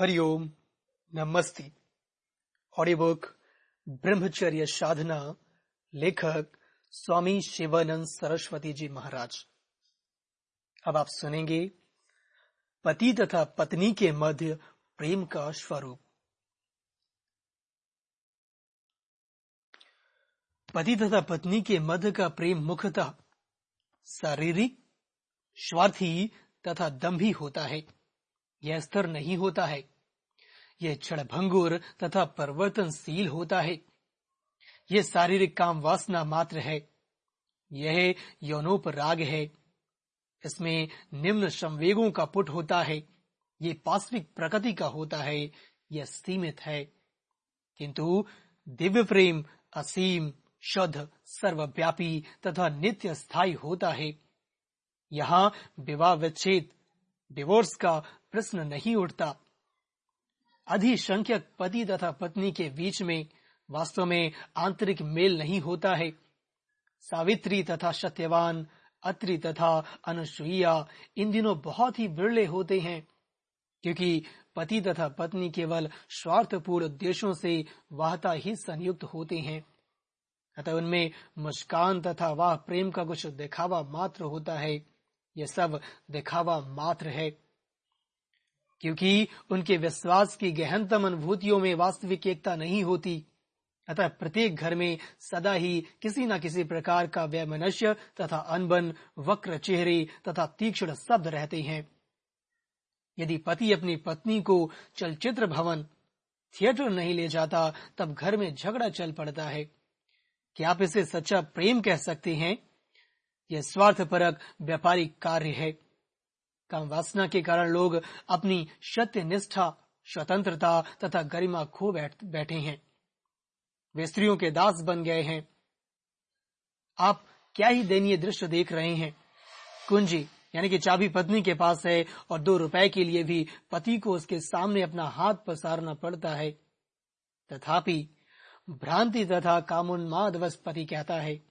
हरिओम नमस्ते। Audio book ब्रह्मचर्य साधना, लेखक स्वामी शिवानंद सरस्वती जी महाराज। अब आप सुनेंगे पति तथा पत्नी के मध्य प्रेम का स्वरूप। पति तथा पत्नी के मध्य का प्रेम मुख्यतः शारीरिक, स्वार्थी तथा दम्भी होता है। यह स्तर नहीं होता है। यह क्षणभंगुर तथा परिवर्तनशील होता है। यह शारीरिक काम वासना मात्र है। यह यौनोपराग है। इसमें निम्न संवेगों का पुट होता है। ये पाश्विक प्रकृति का होता है। यह सीमित है। किंतु दिव्य प्रेम, असीम, शुद्ध, सर्वव्यापी तथा नित्य स्थायी होता है। यहाँ विवाह विच्छेद डिवोर्स का प्रश्न नहीं उठता। अधिसंख्यक पति तथा पत्नी के बीच में वास्तव में आंतरिक मेल नहीं होता है। सावित्री तथा सत्यवान, अत्रि तथा अनुसुईया, इन दिनों बहुत ही बिरले होते हैं, क्योंकि पति तथा पत्नी केवल स्वार्थपूर्ण उद्देश्यों से वाहता ही संयुक्त होते हैं। अतः उनमें मुस्कान तथा वाह प्रेम का कुछ दिखावा मात्र होता है। यह सब दिखावा मात्र है। क्योंकि उनके विश्वास की गहनतम अनुभूतियों में वास्तविक एकता नहीं होती। अतः प्रत्येक घर में सदा ही किसी न किसी प्रकार का वैमनस्य तथा अनबन, वक्र चेहरे तथा तीक्ष्ण शब्द रहते हैं। यदि पति अपनी पत्नी को चलचित्र भवन, थिएटर नहीं ले जाता, तब घर में झगड़ा चल पड़ता है। क्या आप इसे सच्चा प्रेम कह सकते हैं? यह स्वार्थपरक व्यापारिक कार्य है। काम वासना के कारण लोग अपनी सत्य निष्ठा स्वतंत्रता तथा गरिमा खो बैठ हैं। वे स्त्रियों के दास बन गए हैं। आप क्या ही दयनीय दृश्य देख रहे हैं? कुंजी, यानी कि चाबी पत्नी के पास है और दो रुपए के लिए भी पति को उसके सामने अपना हाथ पसारना पड़ता है। तथापि, भ्रांति तथा कामोन्मादवश पति कहता है,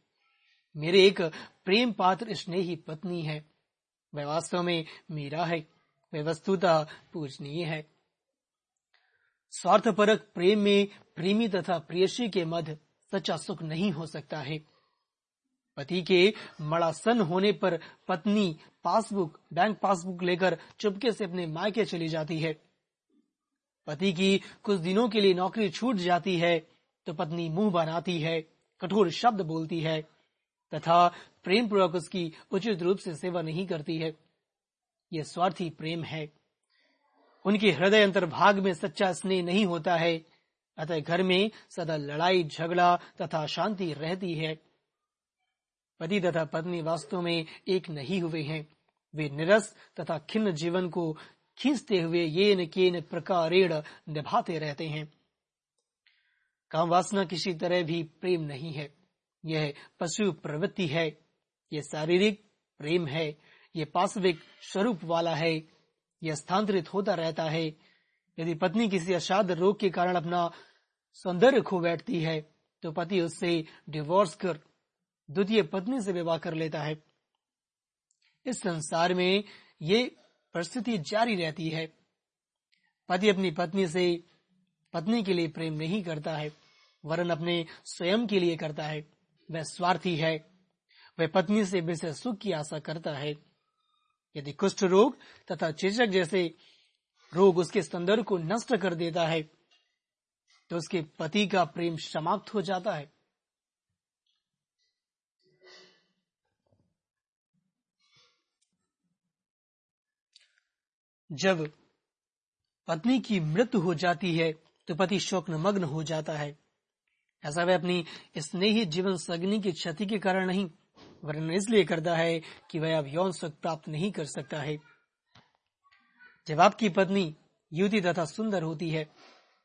मेरे एक प्रेम पात्र स्नेही पत्नी है। वह वास्तव में मेरा है। वह वस्तुतः पूजनीय है। स्वार्थपरक प्रेम में प्रेमी तथा प्रियसी के मध्य सच्चा सुख नहीं हो सकता है। पति के मड़ासन होने पर पत्नी पासबुक, बैंक पासबुक लेकर चुपके से अपने मायके चली जाती है। पति की कुछ दिनों के लिए नौकरी छूट जाती है तो पत्नी मुँह बनाती है, कठोर शब्द बोलती है। तथा प्रेम पूर्वक उसकी उचित रूप से सेवा नहीं करती है। यह स्वार्थी प्रेम है। उनके हृदय अंतर्भाग में सच्चा स्नेह नहीं होता है। अतः घर में सदा लड़ाई, झगड़ा तथा शांति रहती है। पति तथा पत्नी वास्तव में एक नहीं हुए हैं। वे निरस तथा खिन्न जीवन को खींचते हुए ये न के न प्रकारेण निभाते रहते हैं। काम वासना किसी तरह भी प्रेम नहीं है। यह पशु प्रवृत्ति है, यह शारीरिक प्रेम है, यह पाशविक स्वरूप वाला है, यह स्थानांतरित होता रहता है। यदि पत्नी किसी असाध रोग के कारण अपना सौंदर्य खो बैठती है तो पति उससे डिवोर्स कर द्वितीय पत्नी से विवाह कर लेता है। इस संसार में ये परिस्थिति जारी रहती है। पति अपनी पत्नी से पत्नी के लिए प्रेम नहीं करता है, वरन अपने स्वयं के लिए करता है। वह स्वार्थी है। वह पत्नी से विशेष सुख की आशा करता है। यदि कुष्ठ रोग तथा चेचक जैसे रोग उसके सौंदर्य को नष्ट कर देता है तो उसके पति का प्रेम समाप्त हो जाता है। जब पत्नी की मृत्यु हो जाती है तो पति शोक मग्न हो जाता है। ऐसा वह अपनी स्नेही जीवन सगनी की क्षति के कारण नहीं वर्ण इसलिए करता है कि वह अब यौन सुख प्राप्त नहीं कर सकता है। जब आपकी पत्नी युति तथा सुंदर होती है,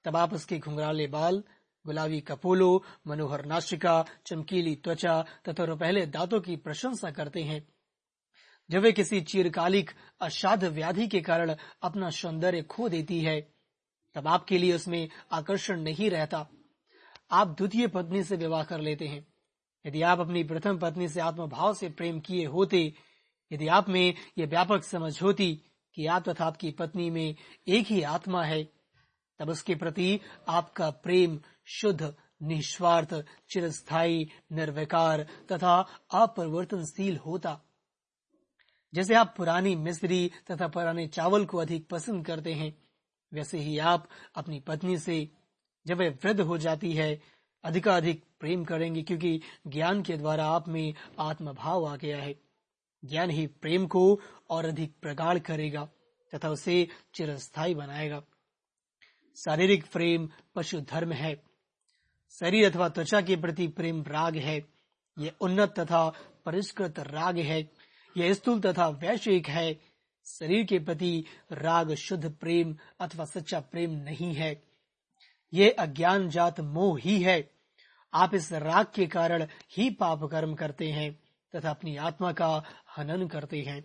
तब आप उसके घुंघराले बाल, गुलाबी कपोलो, मनोहर नाशिका, चमकीली त्वचा तथा रुपहले दांतों की प्रशंसा करते हैं। जब वे किसी चिरकालिक असाध व्याधि के कारण अपना सौंदर्य खो देती है, तब आपके लिए उसमें आकर्षण नहीं रहता। आप द्वितीय पत्नी से विवाह कर लेते हैं। यदि आप अपनी प्रथम पत्नी से आत्मभाव से प्रेम किए होते, यदि आप में यह व्यापक समझ होती कि आप तथा आपकी पत्नी में एक ही आत्मा है, तब उसके प्रति आपका प्रेम शुद्ध, निस्वार्थ, चिरस्थायी, निर्विकार तथा अपरिवर्तनशील होता। जैसे आप पुरानी मिस्री तथा पुराने चावल को अधिक पसंद करते हैं, वैसे ही आप अपनी पत्नी से जब वह वृद्ध हो जाती है, अधिकाधिक प्रेम करेंगे क्योंकि ज्ञान के द्वारा आप में आत्मभाव आ गया है। ज्ञान ही प्रेम को और अधिक प्रगाढ़ करेगा तथा उसे चिरस्थायी बनाएगा। शारीरिक प्रेम पशु धर्म है। शरीर अथवा त्वचा के प्रति प्रेम राग है। यह उन्नत तथा परिष्कृत राग है। यह स्थूल तथा वैश्विक है। शरीर के प्रति राग शुद्ध प्रेम अथवा सच्चा प्रेम नहीं है। यह अज्ञान जात मोह ही है। आप इस राग के कारण ही पाप कर्म करते हैं तथा अपनी आत्मा का हनन करते हैं।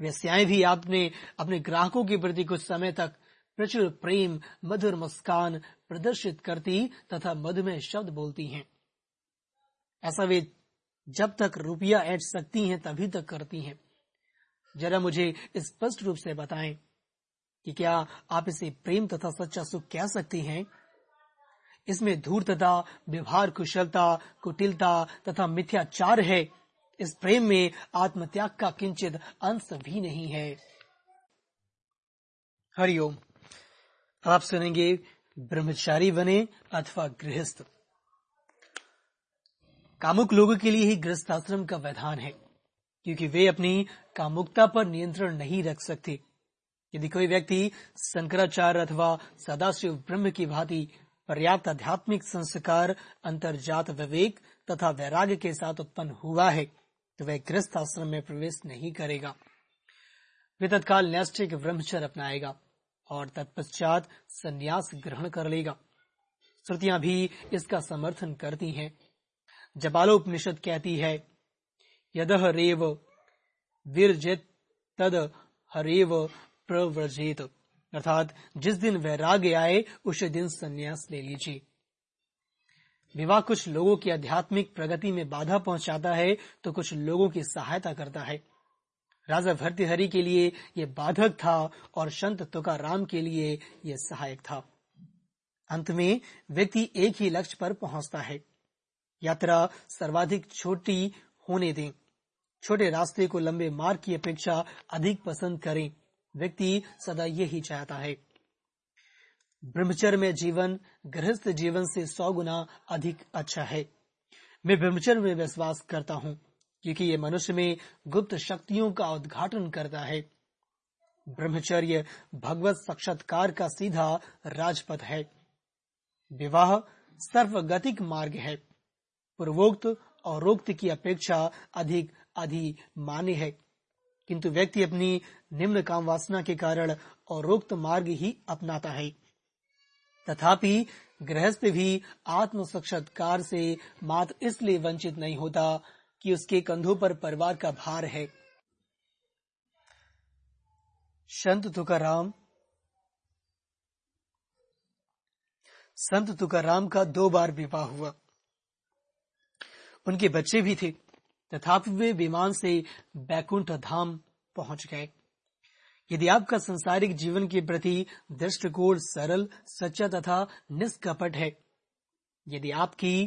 व्यस्याएँ भी आपने अपने ग्राहकों के प्रति कुछ समय तक प्रचुर प्रेम, मधुर मुस्कान प्रदर्शित करती तथा मधुमेह शब्द बोलती हैं। ऐसा वे जब तक रुपया ऐड सकती हैं तभी तक करती हैं। जरा मुझे स्पष्ट रूप से बताएँ। कि क्या आप इसे प्रेम तथा सच्चा सुख कह सकते हैं? इसमें धूर्तता, व्यवहार कुशलता, कुटिलता तथा मिथ्याचार है। इस प्रेम में आत्मत्याग का किंचित अंश भी नहीं है। हरिओम। आप सुनेंगे ब्रह्मचारी बने अथवा गृहस्थ। कामुक लोगों के लिए ही गृहस्थ आश्रम का वैधान है, क्योंकि वे अपनी कामुकता पर नियंत्रण नहीं रख सकते। यदि कोई व्यक्ति शंकराचार्य अथवा सदाशिव ब्रह्म की भांति पर्याप्त आध्यात्मिक संस्कार, अंतर्जात विवेक तथा वैराग्य के साथ उत्पन्न हुआ है तो वह गृहस्थ आश्रम में प्रवेश नहीं करेगा। वे तत्काल नैष्ठिक ब्रह्मचर अपनाएगा और तत्पश्चात संन्यास ग्रहण कर लेगा। श्रुतियाँ भी इसका समर्थन करती हैं। जबालोपनिषद कहती है यद रेव विरजित तद हरेव प्रव्रजित। अर्थात जिस दिन वैराग्य आए, उस दिन संन्यास ले लीजिए। विवाह कुछ लोगों की आध्यात्मिक प्रगति में बाधा पहुंचाता है तो कुछ लोगों की सहायता करता है। राजा भर्तृहरि के लिए यह बाधक था और संत तुकाराम के लिए यह सहायक था। अंत में व्यक्ति एक ही लक्ष्य पर पहुँचता है। यात्रा सर्वाधिक छोटी होने दें। छोटे रास्ते को लंबे मार्ग की अपेक्षा अधिक पसंद करें। व्यक्ति सदा यही चाहता है। ब्रह्मचर्य में जीवन, गृहस्थ जीवन से सौ गुना अधिक अच्छा है। मैं ब्रह्मचर्य में विश्वास करता हूँ, क्योंकि ये मनुष्य में गुप्त शक्तियों का उद्घाटन करता है। ब्रह्मचर्य भगवत साक्षात्कार का सीधा राजपथ है। विवाह सर्वगतिक मार्ग है। पूर्वोक्त और रोक्त की अपेक्षा अधिक अधि मान्य है। किंतु व्यक्ति अपनी निम्न काम वासना के कारण और रोक्त मार्ग ही अपनाता है। तथापि गृहस्थ भी आत्म साक्षात्कार से मात इसलिए वंचित नहीं होता कि उसके कंधों पर परिवार का भार है। संत तुकाराम संत तुकाराम का दो बार विवाह हुआ। उनके बच्चे भी थे। तथापि वे विमान से बैकुंठ धाम पहुँच गए। यदि आपका संसारिक जीवन के प्रति दृष्टिकोण सरल, सच्चा तथा निष्कपट है, यदि आपकी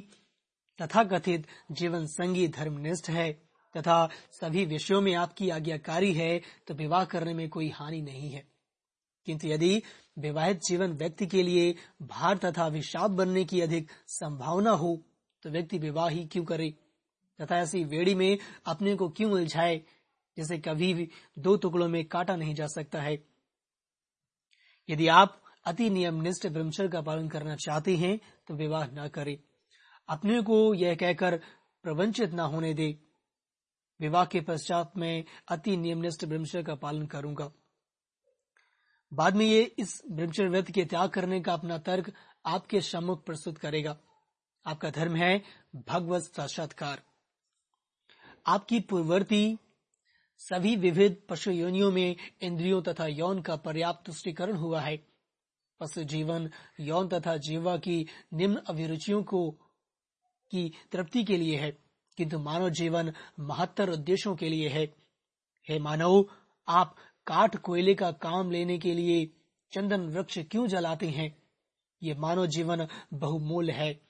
तथा कथित जीवन संगी धर्मनिष्ठ है तथा सभी विषयों में आपकी आज्ञाकारी है तो विवाह करने में कोई हानि नहीं है। किंतु यदि विवाहित जीवन व्यक्ति के लिए भार तथा विषाद बनने की अधिक संभावना हो तो व्यक्ति विवाह ही क्यों करे? तथा ऐसी वेड़ी में अपने को क्यों उलझाए? जिसे कभी भी दो टुकड़ों में काटा नहीं जा सकता है। यदि आप अति नियमनिष्ठ ब्रह्मचर्य का पालन करना चाहते हैं तो विवाह न करें। अपने को यह कहकर प्रवंचित न होने दे। विवाह के पश्चात में अति नियमनिष्ठ ब्रह्मचर्य का पालन करूँगा। बाद में ये इस ब्रह्मचर्य व्रत के त्याग करने का अपना तर्क आपके सम्मुख प्रस्तुत करेगा। आपका धर्म है भगवत साक्षात्कार। आपकी पूर्ववर्ती सभी विविध पशु योनियों में इंद्रियों तथा यौन का पर्याप्त तुष्टिकरण हुआ है। पशु जीवन यौन तथा जीवा की निम्न अभिरुचियों को, की तृप्ति के लिए है, किंतु मानव जीवन महत्तर उद्देश्यों के लिए है। हे मानव, आप काठ कोयले का काम लेने के लिए चंदन वृक्ष क्यों जलाते हैं? ये मानव जीवन बहुमूल्य है।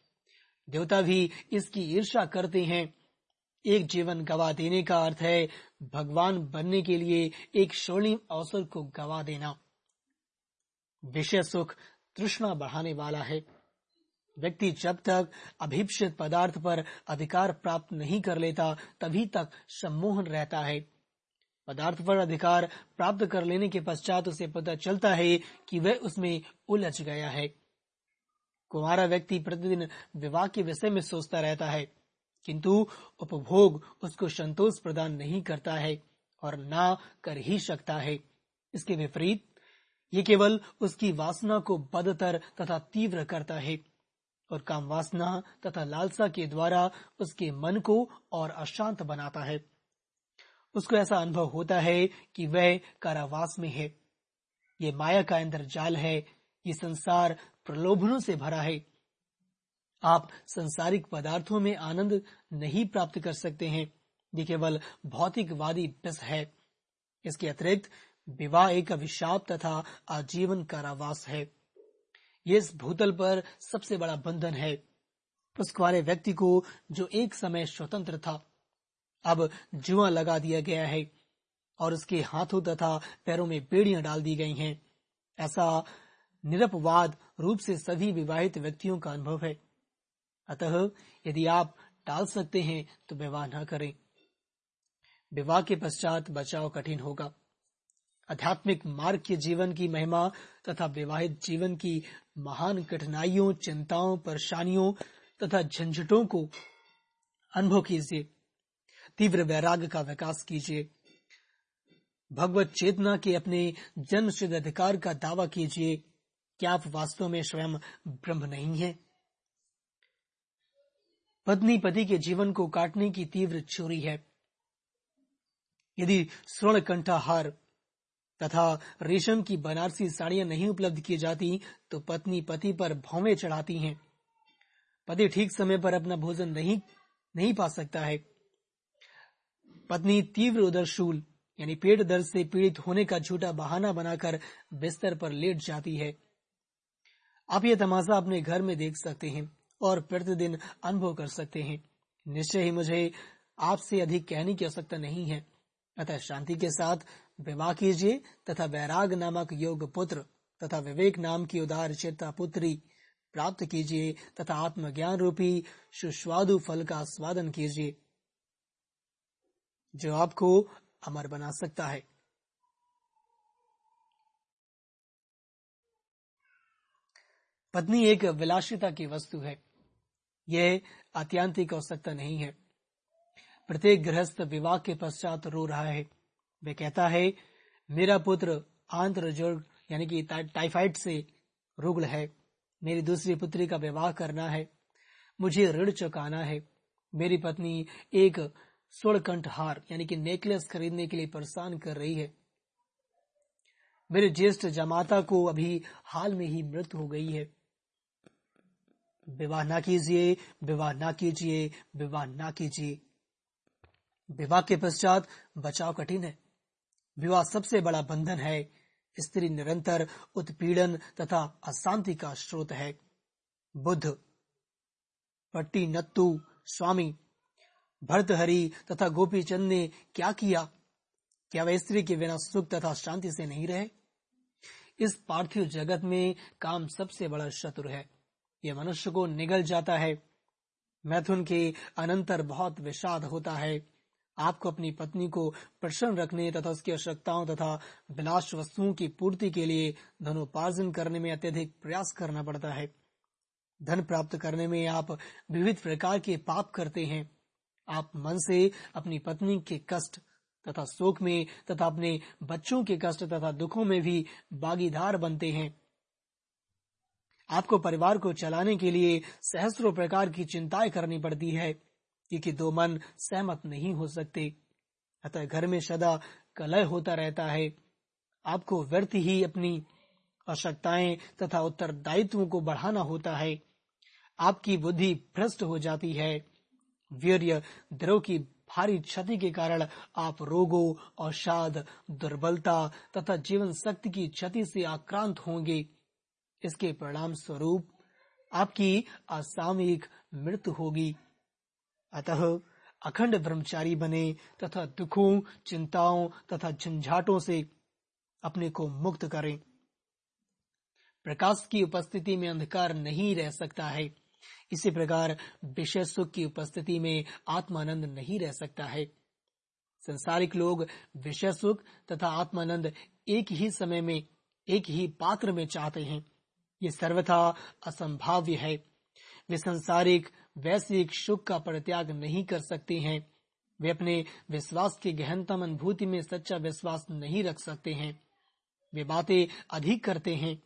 देवता भी इसकी ईर्षा करते हैं। एक जीवन गवा देने का अर्थ है भगवान बनने के लिए एक स्वर्णिम अवसर को गवा देना। विषय सुख तृष्णा बढ़ाने वाला है। व्यक्ति जब तक अभिप्सित पदार्थ पर अधिकार प्राप्त नहीं कर लेता, तभी तक सम्मोहन रहता है। पदार्थ पर अधिकार प्राप्त कर लेने के पश्चात उसे पता चलता है कि वह उसमें उलझ गया है। कुमारा व्यक्ति प्रतिदिन विवाह के विषय में सोचता रहता है। किंतु उपभोग उसको संतोष प्रदान नहीं करता है और ना कर ही सकता है। इसके विपरीत, ये केवल उसकी वासना को बदतर तथा तीव्र करता है और काम वासना तथा लालसा के द्वारा उसके मन को और अशांत बनाता है। उसको ऐसा अनुभव होता है कि वह कारावास में है। ये माया का जाल है, ये संसार प्रलोभनों से भरा है। आप संसारिक पदार्थों में आनंद नहीं प्राप्त कर सकते हैं। ये केवल भौतिकवादी बस है। इसके अतिरिक्त विवाह एक अभिशाप तथा आजीवन कारावास है। ये इस भूतल पर सबसे बड़ा बंधन है। उस वाले व्यक्ति को जो एक समय स्वतंत्र था, अब जुआ लगा दिया गया है और उसके हाथों तथा पैरों में बेड़ियाँ डाल दी गई हैं। ऐसा निरपवाद रूप से सभी विवाहित व्यक्तियों का अनुभव है। अतः यदि आप टाल सकते हैं तो विवाह न करें। विवाह के पश्चात बचाव कठिन होगा। आध्यात्मिक मार्ग के जीवन की महिमा तथा विवाहित जीवन की महान कठिनाइयों, चिंताओं, परेशानियों तथा झंझटों को अनुभव कीजिए। तीव्र वैराग्य का विकास कीजिए। भगवत चेतना के अपने जन्म सिद्ध अधिकार का दावा कीजिए क्या आप वास्तव में स्वयं ब्रह्म नहीं है। पत्नी पति के जीवन को काटने की तीव्र चोरी है। यदि स्वर्ण कंठाहार तथा रेशम की बनारसी साड़ियाँ नहीं उपलब्ध की जाती तो पत्नी पति पर भौवे चढ़ाती हैं। पति ठीक समय पर अपना भोजन नहीं नहीं पा सकता है। पत्नी तीव्र उदरशूल, यानी पेट दर्द से पीड़ित होने का झूठा बहाना बनाकर बिस्तर पर लेट जाती है। आप ये तमाशा अपने घर में देख सकते हैं। और प्रतिदिन अनुभव कर सकते हैं। निश्चय ही मुझे आपसे अधिक कहने की आवश्यकता नहीं है। अतः शांति के साथ विवाह कीजिए तथा वैराग नामक योग पुत्र तथा विवेक नाम की उदार चेता पुत्री प्राप्त कीजिए तथा आत्मज्ञान रूपी सुस्वादु फल का स्वादन कीजिए, जो आपको अमर बना सकता है। पत्नी एक विलासिता की वस्तु है। यह आत्यांतिक आवश्यकता नहीं है। प्रत्येक गृहस्थ विवाह के पश्चात रो रहा है। वे कहता है, मेरा पुत्र आंत्र यानी कि टाइफाइड से रुग्ण है। मेरी दूसरी पुत्री का विवाह करना है। मुझे ऋण चुकाना है। मेरी पत्नी एक स्वर्ण हार यानी कि नेकलेस खरीदने के लिए परेशान कर रही है। मेरे ज्येष्ठ जमाता को अभी हाल में ही मृत्यु हो गई है। विवाह ना कीजिए, विवाह ना कीजिए, विवाह ना कीजिए। विवाह के पश्चात बचाव कठिन है। विवाह सबसे बड़ा बंधन है। स्त्री निरंतर उत्पीड़न तथा अशांति का स्रोत है। बुद्ध पट्टी नत्तु, स्वामी, भरतहरि तथा गोपी चंद ने क्या किया? क्या वह स्त्री के बिना सुख तथा शांति से नहीं रहे? इस पार्थिव जगत में काम सबसे बड़ा शत्रु है। यह मनुष्य को निगल जाता है। मैथुन के अनंतर बहुत विषाद होता है। आपको अपनी पत्नी को प्रसन्न रखने तथा उसकी आवश्यकताओं तथा विलास वस्तुओं की पूर्ति के लिए धनोपार्जन करने में अत्यधिक प्रयास करना पड़ता है। धन प्राप्त करने में आप विविध प्रकार के पाप करते हैं। आप मन से अपनी पत्नी के कष्ट तथा शोक में तथा अपने बच्चों के कष्ट तथा दुखों में भी बागीदार बनते हैं। आपको परिवार को चलाने के लिए सहस्रों प्रकार की चिंताएँ करनी पड़ती है, क्योंकि दो मन सहमत नहीं हो सकते। अतः घर में सदा कलह होता रहता है। आपको व्यर्थ ही अपनी आवश्यकताएँ तथा उत्तरदायित्वों को बढ़ाना होता है। आपकी बुद्धि भ्रष्ट हो जाती है। वीर्य द्रव की भारी क्षति के कारण आप रोगों अवसाद दुर्बलता तथा जीवन शक्ति की क्षति से आक्रांत होंगे। इसके परिणाम स्वरूप आपकी असामयिक मृत्यु होगी। अतः अखंड ब्रह्मचारी बने तथा दुखों, चिंताओं तथा झंझाटों से अपने को मुक्त करें। प्रकाश की उपस्थिति में अंधकार नहीं रह सकता है। इसी प्रकार विषय सुख की उपस्थिति में आत्मानंद नहीं रह सकता है। संसारिक लोग विषय सुख तथा आत्मानंद एक ही समय में, एक ही पात्र में चाहते हैं। ये सर्वथा असंभाव्य है। वे संसारिक, वैश्विक सुख का परित्याग नहीं कर सकते हैं। वे अपने विश्वास की गहनतम अनुभूति में सच्चा विश्वास नहीं रख सकते हैं। वे बातें अधिक करते हैं।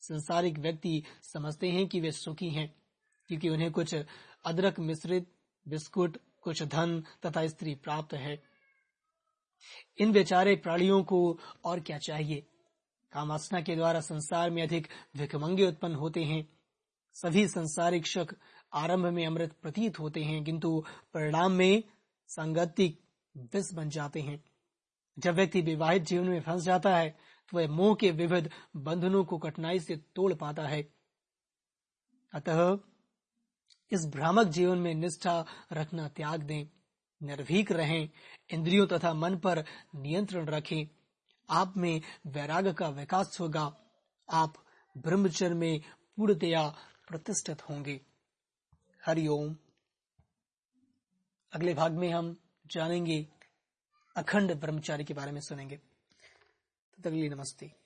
संसारिक व्यक्ति समझते हैं कि वे सुखी हैं, क्योंकि उन्हें कुछ अदरक मिश्रित बिस्कुट, कुछ धन तथा स्त्री प्राप्त है। इन बेचारे प्राणियों को और क्या चाहिए? कामासना के द्वारा संसार में अधिक भिकमंगे उत्पन्न होते हैं। सभी संसारिक शक आरंभ में अमृत प्रतीत होते हैं, किंतु परिणाम में संगतिक विष बन जाते हैं। जब व्यक्ति विवाहित जीवन में फंस जाता है तो वह मोह के विविध बंधनों को कठिनाई से तोड़ पाता है। अतः इस भ्रामक जीवन में निष्ठा रखना त्याग दें, निर्भीक रहें, इंद्रियों तथा मन पर नियंत्रण रखें। आप में वैराग का विकास होगा। आप ब्रह्मचर्य में पूर्णतया प्रतिष्ठित होंगे। हरिओम अगले भाग में हम जानेंगे अखंड ब्रह्मचारी के बारे में सुनेंगे। तगली नमस्ते।